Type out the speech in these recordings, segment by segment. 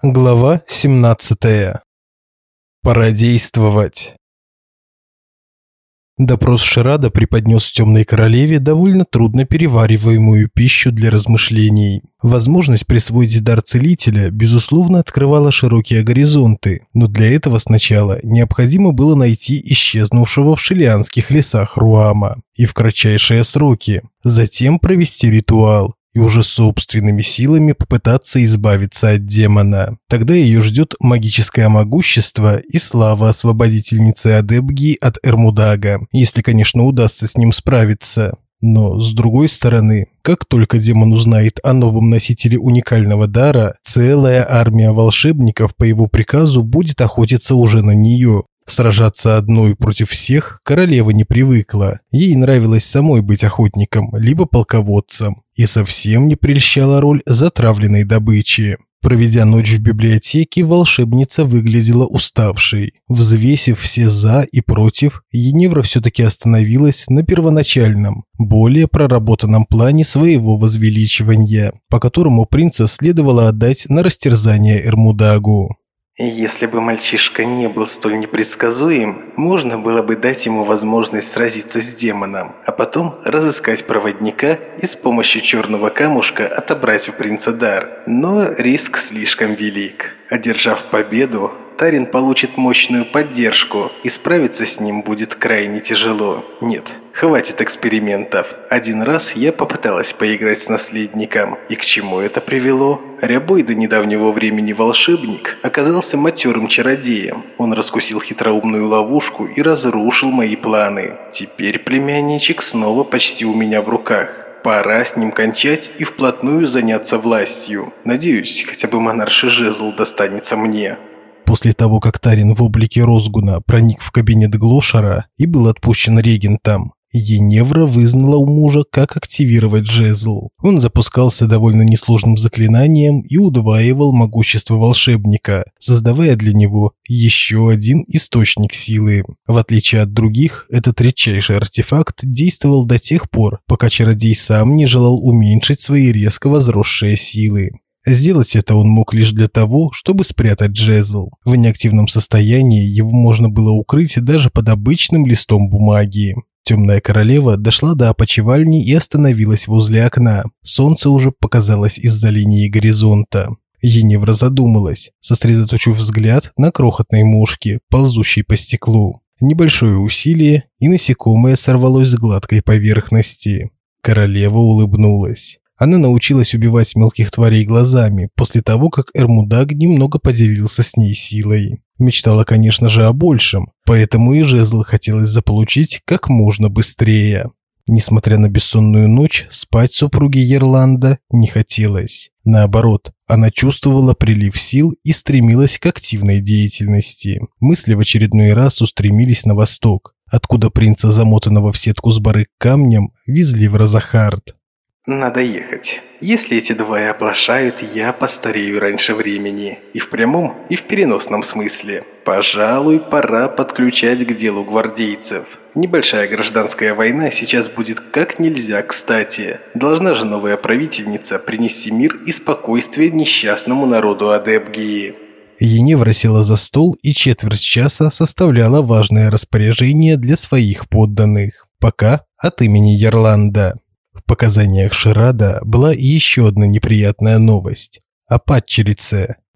Глава 17. Пора действовать. Допрос Ширада преподнес темной королеве довольно трудно перевариваемую пищу для размышлений. Возможность присвоить дар целителя, безусловно, открывала широкие горизонты, но для этого сначала необходимо было найти исчезнувшего в шилианских лесах Руама и в кратчайшие сроки, затем провести ритуал, и уже собственными силами попытаться избавиться от демона. Тогда ее ждет магическое могущество и слава освободительницы Адебги от Эрмудага, если, конечно, удастся с ним справиться. Но, с другой стороны, как только демон узнает о новом носителе уникального дара, целая армия волшебников по его приказу будет охотиться уже на нее. Сражаться одной против всех королева не привыкла. Ей нравилось самой быть охотником, либо полководцем. И совсем не прельщала роль затравленной добычи. Проведя ночь в библиотеке, волшебница выглядела уставшей. Взвесив все «за» и «против», Еневра все-таки остановилась на первоначальном, более проработанном плане своего возвеличивания, по которому принца следовало отдать на растерзание Эрмудагу. Если бы мальчишка не был столь непредсказуем, можно было бы дать ему возможность сразиться с демоном, а потом разыскать проводника и с помощью черного камушка отобрать у принца дар. Но риск слишком велик. Одержав победу, Тарин получит мощную поддержку, и справиться с ним будет крайне тяжело. Нет, хватит экспериментов. Один раз я попыталась поиграть с наследником, и к чему это привело? Рябой до недавнего времени волшебник оказался матерым чародеем. Он раскусил хитроумную ловушку и разрушил мои планы. Теперь племянничек снова почти у меня в руках. Пора с ним кончать и вплотную заняться властью. Надеюсь, хотя бы монарший жезл достанется мне. После того, как Тарин в облике Розгуна проник в кабинет Глошера и был отпущен регентом, Еневра вызнала у мужа, как активировать жезл. Он запускался довольно несложным заклинанием и удваивал могущество волшебника, создавая для него еще один источник силы. В отличие от других, этот редчайший артефакт действовал до тех пор, пока чародей сам не желал уменьшить свои резко возросшие силы. Сделать это он мог лишь для того, чтобы спрятать жезл. В неактивном состоянии его можно было укрыть даже под обычным листом бумаги. Темная королева дошла до опочивальни и остановилась возле окна. Солнце уже показалось из-за линии горизонта. Еневра задумалась, сосредоточив взгляд на крохотной мушке, ползущей по стеклу. Небольшое усилие, и насекомое сорвалось с гладкой поверхности. Королева улыбнулась. Она научилась убивать мелких тварей глазами после того, как Эрмудаг немного поделился с ней силой. Мечтала, конечно же, о большем, поэтому и жезл хотелось заполучить как можно быстрее. Несмотря на бессонную ночь, спать супруге Ерланда не хотелось. Наоборот, она чувствовала прилив сил и стремилась к активной деятельности. Мысли в очередной раз устремились на восток, откуда принца, замотанного в сетку с барык камнем, везли в Розахард. Надо ехать. Если эти двое оплошают, я постарею раньше времени. И в прямом, и в переносном смысле. Пожалуй, пора подключать к делу гвардейцев. Небольшая гражданская война сейчас будет как нельзя кстати. Должна же новая правительница принести мир и спокойствие несчастному народу Адебгии. Еневра села за стол и четверть часа составляла важное распоряжение для своих подданных. Пока от имени Ярланда. Показаниях Ширада была еще одна неприятная новость. О.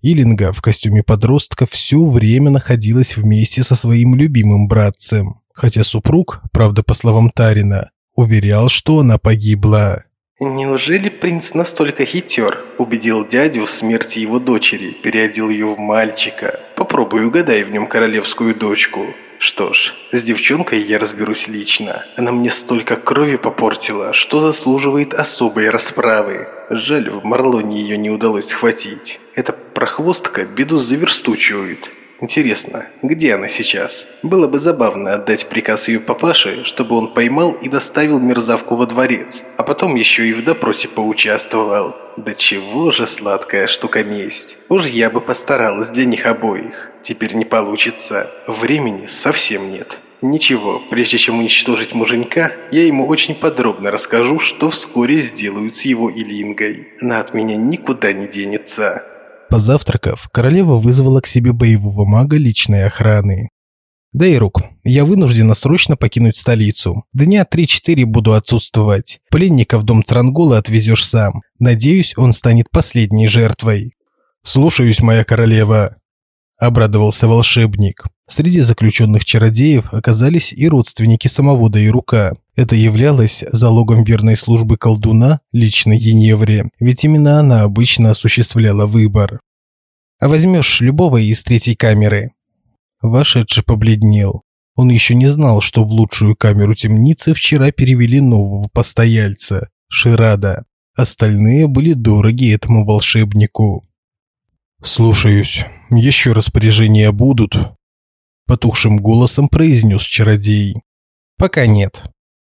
Илинга в костюме подростка все время находилась вместе со своим любимым братцем. Хотя супруг, правда по словам Тарина, уверял, что она погибла. «Неужели принц настолько хитер?» Убедил дядю в смерти его дочери, переодел ее в мальчика. Попробуй угадай в нем королевскую дочку. Что ж, с девчонкой я разберусь лично. Она мне столько крови попортила, что заслуживает особой расправы. Жаль, в Марлоне ее не удалось схватить. Эта прохвостка беду заверстучивает. Интересно, где она сейчас? Было бы забавно отдать приказ ее папаше, чтобы он поймал и доставил мерзавку во дворец, а потом еще и в допросе поучаствовал. Да чего же сладкая штука месть. Уж я бы постаралась для них обоих. Теперь не получится. Времени совсем нет. Ничего, прежде чем уничтожить муженька, я ему очень подробно расскажу, что вскоре сделают с его Илингой. Она от меня никуда не денется. Позавтракав, королева вызвала к себе боевого мага личной охраны. «Дай рук, я вынуждена срочно покинуть столицу. Дня 3-4 буду отсутствовать. Пленника в дом Трангола отвезешь сам. Надеюсь, он станет последней жертвой». «Слушаюсь, моя королева», – обрадовался волшебник. Среди заключенных чародеев оказались и родственники самого Дайрука. Это являлось залогом верной службы колдуна лично Еневре, ведь именно она обычно осуществляла выбор. «А возьмешь любого из третьей камеры?» Вошедший побледнел. Он еще не знал, что в лучшую камеру темницы вчера перевели нового постояльца – Ширада. Остальные были дороги этому волшебнику. «Слушаюсь. Еще распоряжения будут?» Потухшим голосом произнес чародей. «Пока нет».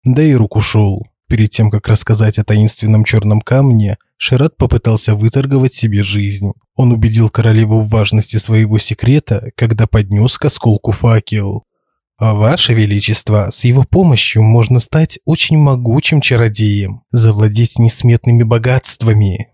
Да и рук ушел. Перед тем, как рассказать о таинственном черном камне, Шират попытался выторговать себе жизнь. Он убедил королеву в важности своего секрета, когда поднес к осколку факел. А «Ваше Величество, с его помощью можно стать очень могучим чародеем, завладеть несметными богатствами».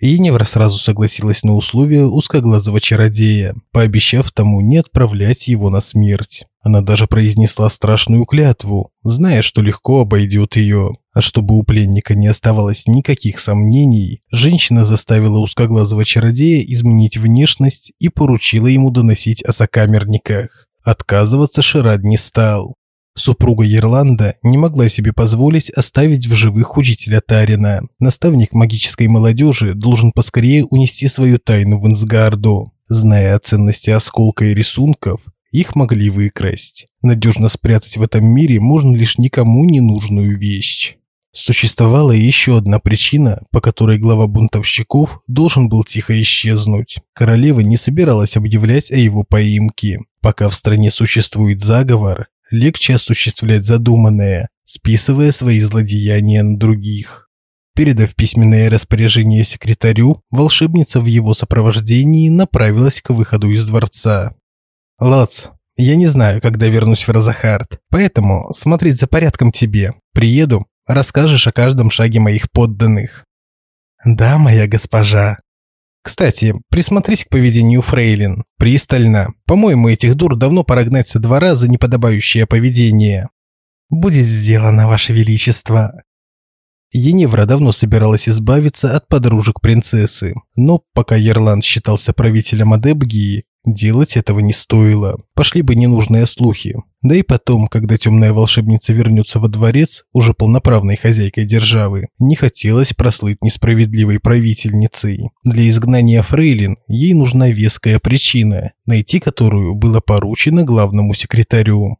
Еневра сразу согласилась на условия узкоглазого чародея, пообещав тому не отправлять его на смерть. Она даже произнесла страшную клятву, зная, что легко обойдет ее. А чтобы у пленника не оставалось никаких сомнений, женщина заставила узкоглазого чародея изменить внешность и поручила ему доносить о сокамерниках. Отказываться Ширад не стал. Супруга Ерланда не могла себе позволить оставить в живых учителя Тарина. Наставник магической молодежи должен поскорее унести свою тайну в Инсгарду. Зная о ценности осколка и рисунков, их могли выкрасть. Надежно спрятать в этом мире можно лишь никому не нужную вещь. Существовала еще одна причина, по которой глава бунтовщиков должен был тихо исчезнуть. Королева не собиралась объявлять о его поимке. Пока в стране существует заговор, легче осуществлять задуманное, списывая свои злодеяния на других. Передав письменное распоряжение секретарю, волшебница в его сопровождении направилась к выходу из дворца. «Лоц, я не знаю, когда вернусь в Розахард, поэтому смотреть за порядком тебе. Приеду, расскажешь о каждом шаге моих подданных». «Да, моя госпожа», кстати, присмотрись к поведению фрейлин. Пристально. По-моему, этих дур давно пора гнать со двора за неподобающее поведение. Будет сделано, ваше величество. Еневра давно собиралась избавиться от подружек принцессы, но пока Ерланд считался правителем Адебгии, Делать этого не стоило. Пошли бы ненужные слухи. Да и потом, когда темная волшебница вернется во дворец, уже полноправной хозяйкой державы, не хотелось прослыть несправедливой правительницей. Для изгнания фрейлин ей нужна веская причина, найти которую было поручено главному секретарю.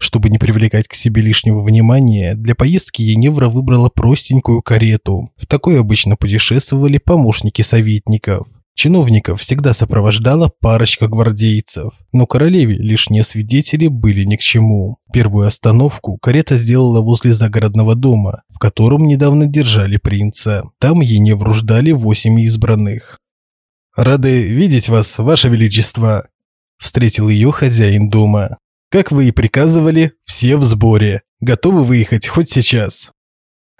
Чтобы не привлекать к себе лишнего внимания, для поездки Еневра выбрала простенькую карету. В такой обычно путешествовали помощники советников. Чиновников всегда сопровождала парочка гвардейцев, но королеве лишние свидетели были ни к чему. Первую остановку карета сделала возле загородного дома, в котором недавно держали принца. Там ей не вруждали восемь избранных. «Рады видеть вас, ваше величество!» Встретил ее хозяин дома. «Как вы и приказывали, все в сборе. Готовы выехать хоть сейчас?»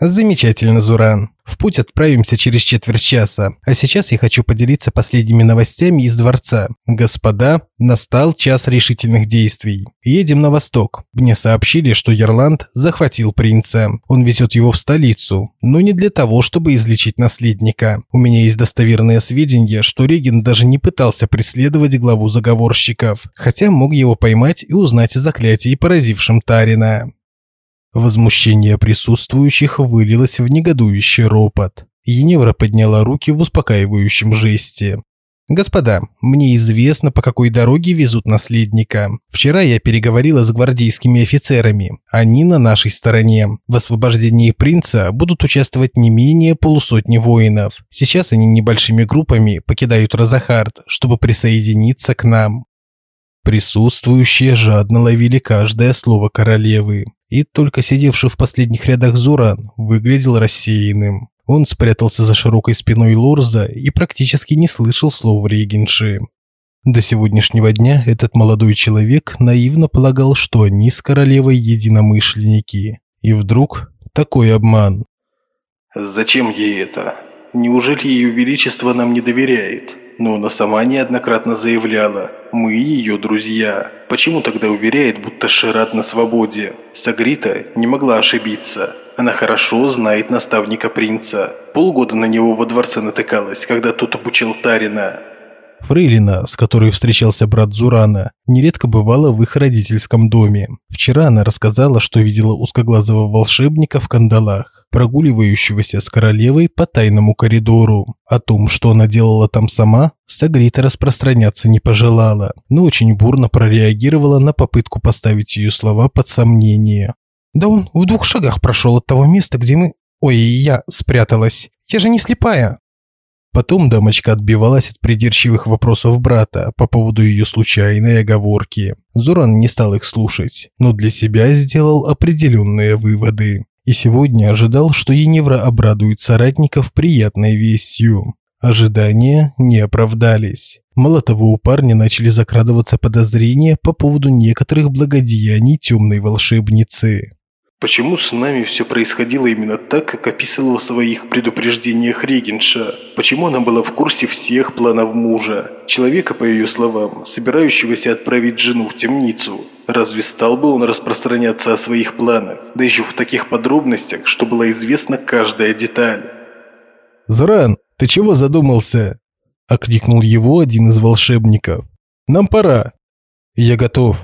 Замечательно, Зуран. В путь отправимся через четверть часа. А сейчас я хочу поделиться последними новостями из дворца. Господа, настал час решительных действий. Едем на восток. Мне сообщили, что Ерланд захватил принца. Он везет его в столицу, но не для того, чтобы излечить наследника. У меня есть достоверные сведения, что Реген даже не пытался преследовать главу заговорщиков, хотя мог его поймать и узнать о заклятии, поразившем Тарина. Возмущение присутствующих вылилось в негодующий ропот. Еневра подняла руки в успокаивающем жесте. «Господа, мне известно, по какой дороге везут наследника. Вчера я переговорила с гвардейскими офицерами. Они на нашей стороне. В освобождении принца будут участвовать не менее полусотни воинов. Сейчас они небольшими группами покидают Розахард, чтобы присоединиться к нам». Присутствующие жадно ловили каждое слово королевы и только сидевший в последних рядах Зуран выглядел рассеянным. Он спрятался за широкой спиной Лорза и практически не слышал слов регенши. До сегодняшнего дня этот молодой человек наивно полагал, что они с королевой единомышленники. И вдруг такой обман. «Зачем ей это? Неужели ее величество нам не доверяет? Но она сама неоднократно заявляла «Мы ее друзья». Почему тогда уверяет, будто Шират на свободе? Сагрита не могла ошибиться. Она хорошо знает наставника принца. Полгода на него во дворце натыкалась, когда тот обучил Тарина. Фрейлина, с которой встречался брат Зурана, нередко бывала в их родительском доме. Вчера она рассказала, что видела узкоглазого волшебника в кандалах, прогуливающегося с королевой по тайному коридору. О том, что она делала там сама, Сагрита распространяться не пожелала, но очень бурно прореагировала на попытку поставить ее слова под сомнение. «Да он в двух шагах прошел от того места, где мы... Ой, я спряталась. Я же не слепая!» Потом дамочка отбивалась от придирчивых вопросов брата по поводу ее случайной оговорки. Зуран не стал их слушать, но для себя сделал определенные выводы. И сегодня ожидал, что Еневра обрадует соратников приятной вестью. Ожидания не оправдались. Мало того, у парня начали закрадываться подозрения по поводу некоторых благодеяний темной волшебницы. Почему с нами все происходило именно так, как описывала в своих предупреждениях Регенша? Почему она была в курсе всех планов мужа? Человека, по ее словам, собирающегося отправить жену в темницу. Разве стал бы он распространяться о своих планах? Да еще в таких подробностях, что была известна каждая деталь. «Заран, ты чего задумался?» – окликнул его один из волшебников. «Нам пора». «Я готов»,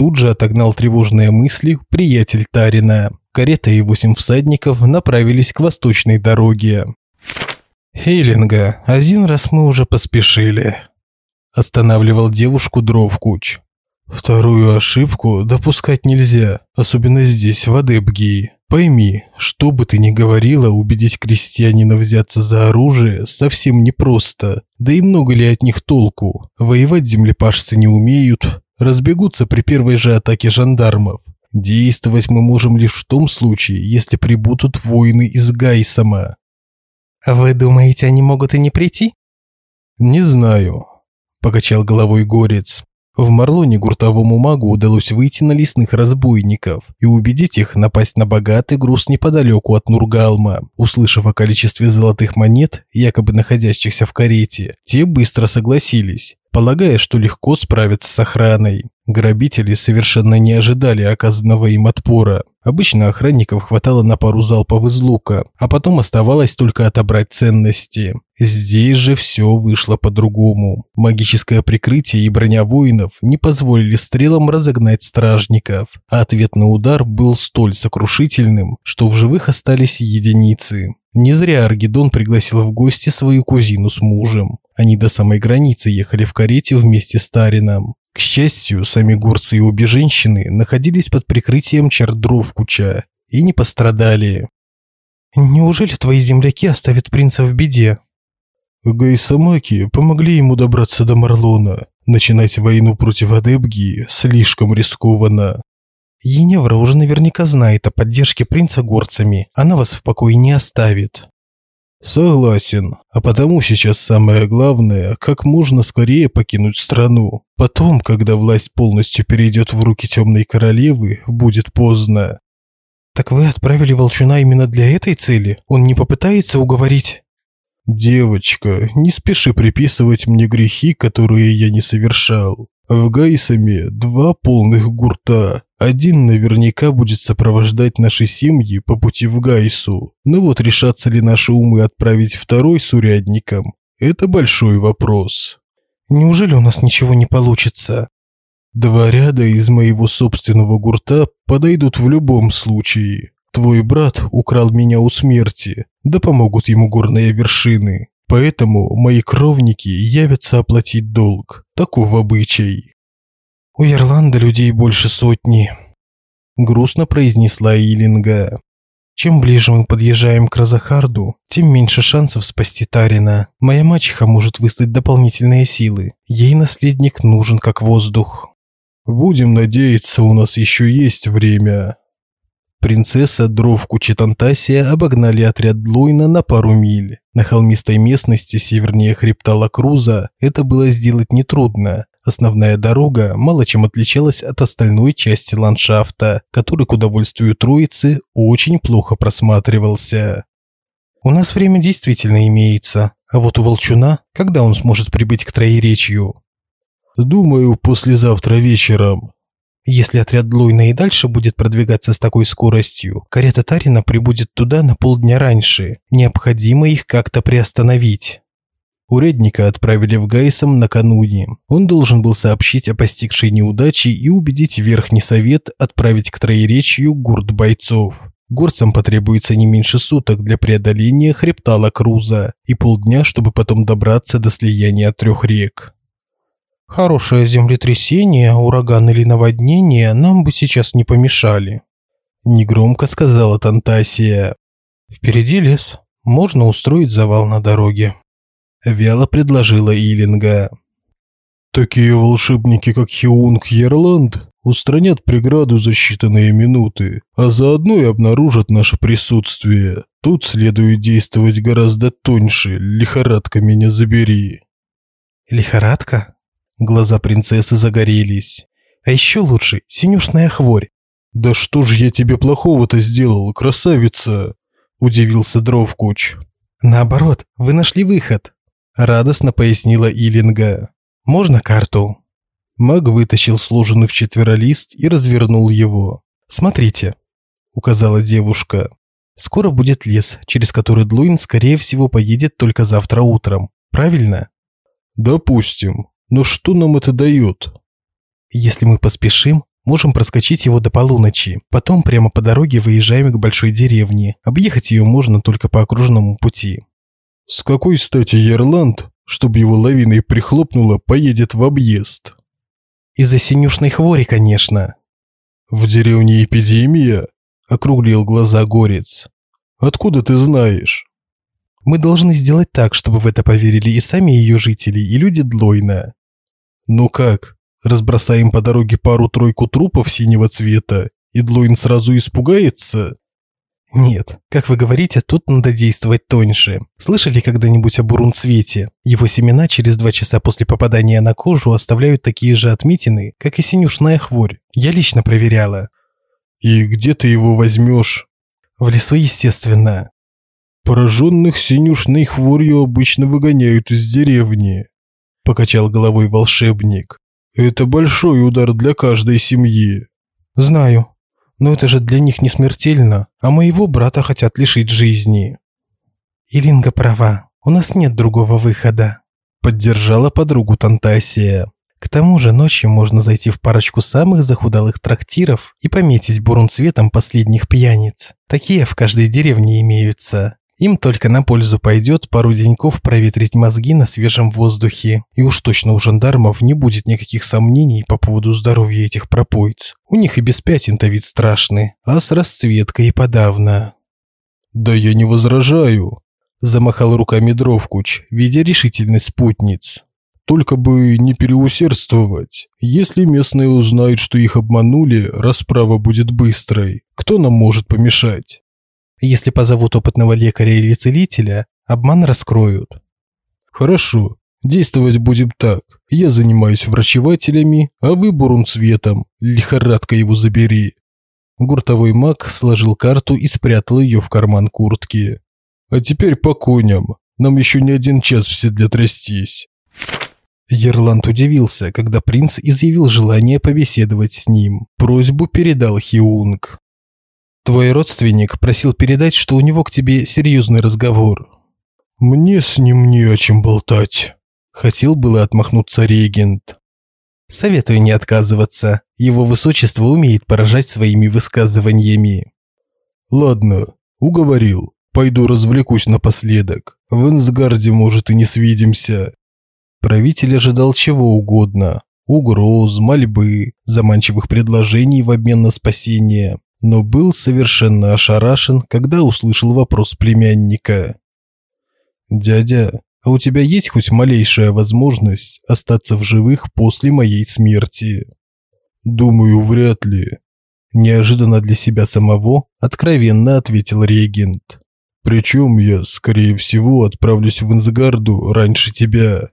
Тут же отогнал тревожные мысли приятель Тарина. Карета и восемь всадников направились к восточной дороге. «Хейлинга, один раз мы уже поспешили», – останавливал девушку Дровкуч. «Вторую ошибку допускать нельзя, особенно здесь, в Адебгии. Пойми, что бы ты ни говорила, убедить крестьянина взяться за оружие совсем непросто. Да и много ли от них толку? Воевать землепашцы не умеют, разбегутся при первой же атаке жандармов. Действовать мы можем лишь в том случае, если прибудут воины из Гайсама. Вы думаете, они могут и не прийти? Не знаю, покачал головой Горец. В Марлоне гуртовому магу удалось выйти на лесных разбойников и убедить их напасть на богатый груз неподалеку от Нургалма. Услышав о количестве золотых монет, якобы находящихся в карете, те быстро согласились полагая, что легко справиться с охраной. Грабители совершенно не ожидали оказанного им отпора. Обычно охранников хватало на пару залпов из лука, а потом оставалось только отобрать ценности. Здесь же все вышло по-другому. Магическое прикрытие и броня воинов не позволили стрелам разогнать стражников, а ответный удар был столь сокрушительным, что в живых остались единицы. Не зря Аргидон пригласил в гости свою кузину с мужем. Они до самой границы ехали в карете вместе с Тарином. К счастью, сами горцы и обе женщины находились под прикрытием Чардровкуча и не пострадали. «Неужели твои земляки оставят принца в беде?» Гайсамаки помогли ему добраться до Марлона. Начинать войну против Адебги слишком рискованно. Еневра уже наверняка знает о поддержке принца горцами. Она вас в покое не оставит. Согласен. А потому сейчас самое главное, как можно скорее покинуть страну. Потом, когда власть полностью перейдет в руки темной королевы, будет поздно. Так вы отправили волчуна именно для этой цели? Он не попытается уговорить? Девочка, не спеши приписывать мне грехи, которые я не совершал. В Гайсаме два полных гурта. Один наверняка будет сопровождать наши семьи по пути в Гайсу. Но вот решатся ли наши умы отправить второй с урядником – это большой вопрос. Неужели у нас ничего не получится? Два ряда из моего собственного гурта подойдут в любом случае. Твой брат украл меня у смерти, да помогут ему горные вершины. Поэтому мои кровники явятся оплатить долг. Таков обычай. У Ирланда людей больше сотни, грустно произнесла Илинга. Чем ближе мы подъезжаем к Разахарду, тем меньше шансов спасти Тарина. Моя мачеха может выслать дополнительные силы. Ей наследник нужен как воздух. Будем надеяться, у нас еще есть время. Принцесса, Дровку, Читантасия обогнали отряд Длойна на пару миль. На холмистой местности севернее хребта Лакруза это было сделать нетрудно. Основная дорога мало чем отличалась от остальной части ландшафта, который к удовольствию троицы очень плохо просматривался. «У нас время действительно имеется, А вот у Волчуна, когда он сможет прибыть к Троеречью? Думаю, послезавтра вечером. Если отряд Длойна и дальше будет продвигаться с такой скоростью, карета Тарина прибудет туда на полдня раньше. Необходимо их как-то приостановить. Урядника отправили в Гайсом накануне. Он должен был сообщить о постигшей неудаче и убедить Верхний Совет отправить к Троеречью гурт бойцов. Горцам потребуется не меньше суток для преодоления хребта Лакруза и полдня, чтобы потом добраться до слияния трех рек. Хорошее землетрясение, ураган или наводнение нам бы сейчас не помешали. Негромко сказала Тантасия. Впереди лес. Можно устроить завал на дороге. Вяло предложила Илинга. Такие волшебники, как Хиунг Ерланд, устранят преграду за считанные минуты, а заодно и обнаружат наше присутствие. Тут следует действовать гораздо тоньше. Лихорадка меня забери. Лихорадка? Глаза принцессы загорелись. А еще лучше синюшная хворь. Да что ж я тебе плохого-то сделал, красавица? удивился Дровкуч. Наоборот, вы нашли выход радостно пояснила Илинга. Можно карту? Маг вытащил сложенный в четверолист и развернул его. Смотрите, указала девушка. Скоро будет лес, через который Длуин скорее всего поедет только завтра утром. Правильно? Допустим. Но что нам это дает? Если мы поспешим, можем проскочить его до полуночи. Потом прямо по дороге выезжаем к большой деревне. Объехать ее можно только по окружному пути. С какой стати Ерланд, чтобы его лавиной прихлопнуло, поедет в объезд? Из-за синюшной хвори, конечно. В деревне эпидемия? Округлил глаза Горец. Откуда ты знаешь? Мы должны сделать так, чтобы в это поверили и сами ее жители, и люди Длойна. Ну как, разбросаем по дороге пару-тройку трупов синего цвета, и Длойн сразу испугается? Нет, как вы говорите, тут надо действовать тоньше. Слышали когда-нибудь о бурунцвете? Его семена через два часа после попадания на кожу оставляют такие же отметины, как и синюшная хворь. Я лично проверяла. И где ты его возьмешь? В лесу, естественно. Пораженных синюшной хворью обычно выгоняют из деревни. Покачал головой волшебник. Это большой удар для каждой семьи. Знаю, но это же для них не смертельно, а моего брата хотят лишить жизни. Илинга права, у нас нет другого выхода. Поддержала подругу Тантасия. К тому же ночью можно зайти в парочку самых захудалых трактиров и пометить бурун цветом последних пьяниц. Такие в каждой деревне имеются. Им только на пользу пойдет пару деньков проветрить мозги на свежем воздухе. И уж точно у жандармов не будет никаких сомнений по поводу здоровья этих пропойц. У них и без пятен-то вид страшный, а с расцветкой и подавно. «Да я не возражаю», – замахал руками Дровкуч, видя решительность спутниц. «Только бы не переусердствовать. Если местные узнают, что их обманули, расправа будет быстрой. Кто нам может помешать?» Если позовут опытного лекаря или целителя, обман раскроют. Хорошо, действовать будем так. Я занимаюсь врачевателями, а вы бурун цветом. Лихорадка его забери. Гуртовой маг сложил карту и спрятал ее в карман куртки. А теперь по коням. Нам еще не один час в седле трястись. Ерланд удивился, когда принц изъявил желание побеседовать с ним. Просьбу передал Хиунг. Твой родственник просил передать, что у него к тебе серьезный разговор. Мне с ним не о чем болтать. Хотел было отмахнуться регент. Советую не отказываться. Его высочество умеет поражать своими высказываниями. Ладно, уговорил. Пойду развлекусь напоследок. В Энсгарде, может, и не свидимся. Правитель ожидал чего угодно. Угроз, мольбы, заманчивых предложений в обмен на спасение но был совершенно ошарашен, когда услышал вопрос племянника. «Дядя, а у тебя есть хоть малейшая возможность остаться в живых после моей смерти?» «Думаю, вряд ли», – неожиданно для себя самого откровенно ответил регент. «Причем я, скорее всего, отправлюсь в Инсгарду раньше тебя».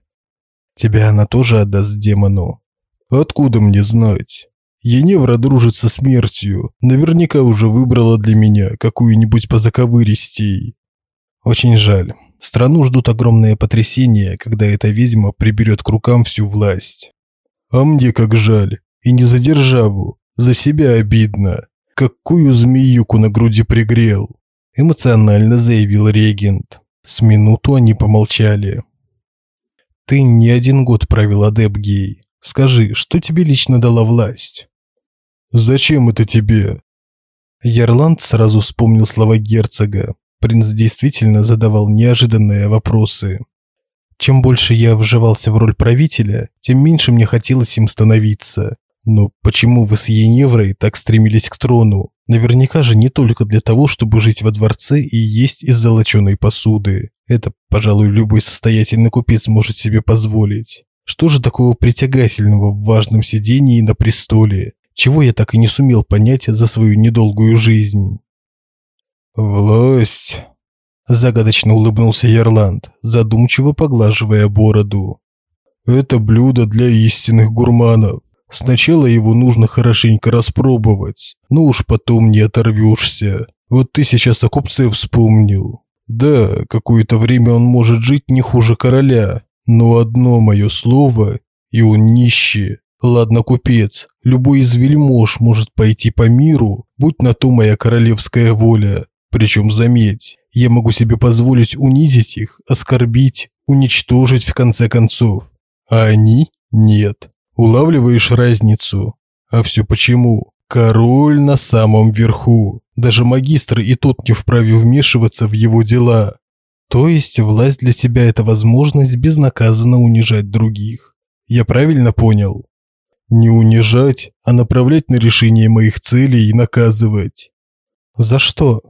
«Тебя она тоже отдаст демону?» «Откуда мне знать?» Еневра дружит со смертью. Наверняка уже выбрала для меня какую-нибудь позаковыристей. Очень жаль. Страну ждут огромные потрясения, когда эта ведьма приберет к рукам всю власть. А мне как жаль. И не за державу, за себя обидно. Какую змеюку на груди пригрел. Эмоционально заявил регент. С минуту они помолчали. Ты не один год правил Адепгией. Скажи, что тебе лично дала власть? Зачем это тебе? Ярланд сразу вспомнил слова герцога. Принц действительно задавал неожиданные вопросы. Чем больше я вживался в роль правителя, тем меньше мне хотелось им становиться. Но почему вы с Еневрой так стремились к трону? Наверняка же не только для того, чтобы жить во дворце и есть из золоченой посуды. Это, пожалуй, любой состоятельный купец может себе позволить. Что же такого притягательного в важном сидении на престоле? Чего я так и не сумел понять за свою недолгую жизнь? «Власть!» – загадочно улыбнулся Ярланд, задумчиво поглаживая бороду. «Это блюдо для истинных гурманов. Сначала его нужно хорошенько распробовать, но уж потом не оторвешься. Вот ты сейчас о купце вспомнил. Да, какое-то время он может жить не хуже короля, но одно мое слово, и он нищий. Ладно, купец, любой из вельмож может пойти по миру, будь на то моя королевская воля, причем, заметь, я могу себе позволить унизить их, оскорбить, уничтожить в конце концов. А они – нет. Улавливаешь разницу? А все почему? Король на самом верху. Даже магистр и тот не вправе вмешиваться в его дела. То есть власть для тебя – это возможность безнаказанно унижать других. Я правильно понял? Не унижать, а направлять на решение моих целей и наказывать. За что?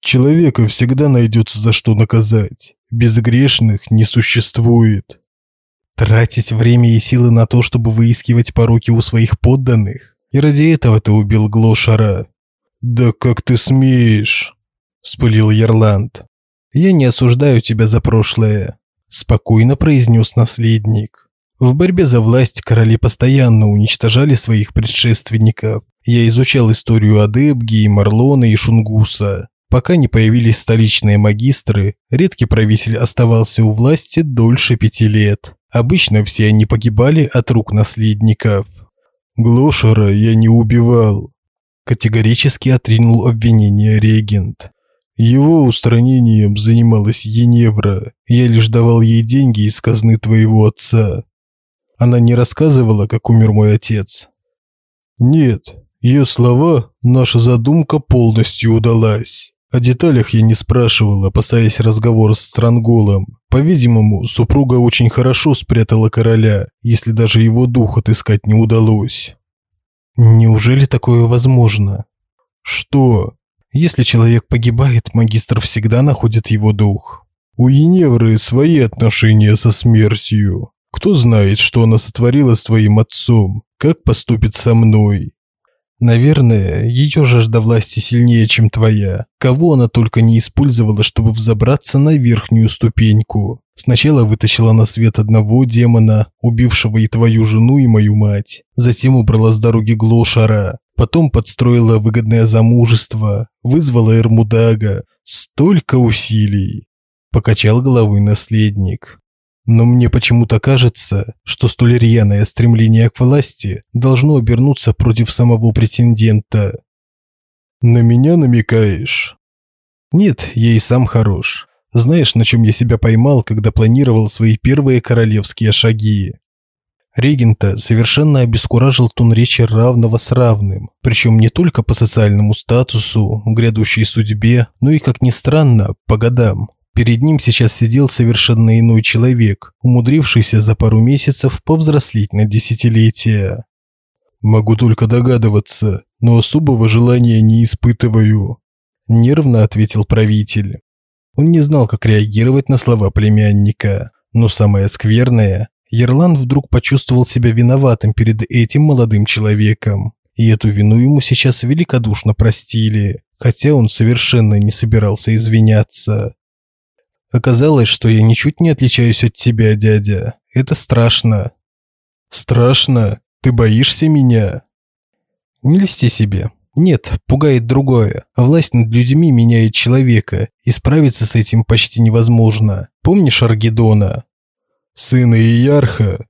Человека всегда найдется за что наказать. Безгрешных не существует. Тратить время и силы на то, чтобы выискивать пороки у своих подданных? И ради этого ты убил Глошара? Да как ты смеешь? Вспылил Ярланд. Я не осуждаю тебя за прошлое, спокойно произнес наследник. В борьбе за власть короли постоянно уничтожали своих предшественников. Я изучал историю Адебги, Марлона и Шунгуса. Пока не появились столичные магистры, редкий правитель оставался у власти дольше пяти лет. Обычно все они погибали от рук наследников. Глошера я не убивал, категорически отринул обвинение регент. Его устранением занималась Еневра. Я лишь давал ей деньги из казны твоего отца. Она не рассказывала, как умер мой отец. Нет, ее слова, наша задумка полностью удалась. О деталях я не спрашивал, опасаясь разговора с Странголом. По-видимому, супруга очень хорошо спрятала короля, если даже его дух отыскать не удалось. Неужели такое возможно? Что? Если человек погибает, магистр всегда находит его дух. У Еневры свои отношения со смертью. Кто знает, что она сотворила с твоим отцом, как поступит со мной. Наверное, ее жажда власти сильнее, чем твоя. Кого она только не использовала, чтобы взобраться на верхнюю ступеньку. Сначала вытащила на свет одного демона, убившего и твою жену, и мою мать. Затем убрала с дороги Глошара. Потом подстроила выгодное замужество, вызвала Эрмудага. Столько усилий. Покачал головой наследник. Но мне почему-то кажется, что столь рьяное стремление к власти должно обернуться против самого претендента. На меня намекаешь? Нет, я и сам хорош. Знаешь, на чем я себя поймал, когда планировал свои первые королевские шаги? Регента совершенно обескуражил тон речи равного с равным, причем не только по социальному статусу, грядущей судьбе, но и, как ни странно, по годам. Перед ним сейчас сидел совершенно иной человек, умудрившийся за пару месяцев повзрослеть на десятилетия. Могу только догадываться, но особого желания не испытываю, нервно ответил правитель. Он не знал, как реагировать на слова племянника, но самое скверное, Ерлан вдруг почувствовал себя виноватым перед этим молодым человеком. И эту вину ему сейчас великодушно простили, хотя он совершенно не собирался извиняться. Оказалось, что я ничуть не отличаюсь от тебя, дядя. Это страшно. Страшно? Ты боишься меня? Не льсти себе. Нет, пугает другое. Власть над людьми меняет человека, и справиться с этим почти невозможно. Помнишь Аргедона? Сына Иярха?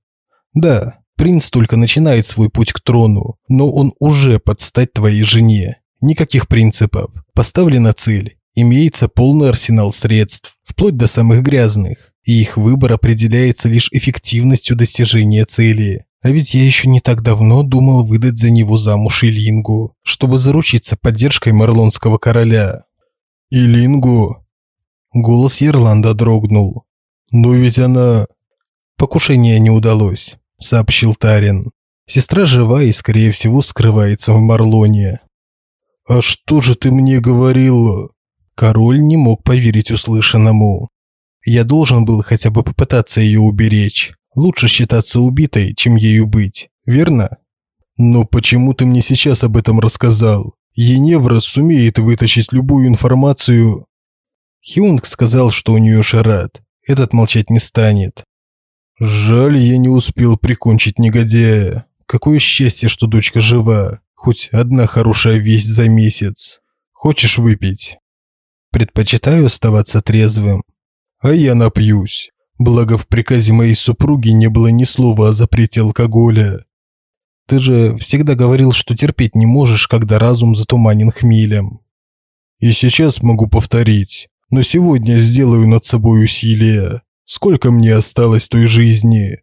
Да, принц только начинает свой путь к трону, но он уже подстать твоей жене. Никаких принципов. Поставлена цель. Имеется полный арсенал средств, вплоть до самых грязных, и их выбор определяется лишь эффективностью достижения цели. А ведь я еще не так давно думал выдать за него замуж Илингу, чтобы заручиться поддержкой марлонского короля. Илингу? Голос Ерланда дрогнул. Но ведь она... Покушение не удалось, сообщил Тарин. Сестра жива и, скорее всего, скрывается в Марлоне. А что же ты мне говорил? Король не мог поверить услышанному. Я должен был хотя бы попытаться ее уберечь. Лучше считаться убитой, чем ею быть, верно? Но почему ты мне сейчас об этом рассказал? Еневра сумеет вытащить любую информацию. Хюнг сказал, что у нее шарат. Этот молчать не станет. Жаль, я не успел прикончить негодяя. Какое счастье, что дочка жива. Хоть одна хорошая весть за месяц. Хочешь выпить? Предпочитаю оставаться трезвым. А я напьюсь. Благо в приказе моей супруги не было ни слова о запрете алкоголя. Ты же всегда говорил, что терпеть не можешь, когда разум затуманен хмелем. И сейчас могу повторить, но сегодня сделаю над собой усилие. Сколько мне осталось той жизни?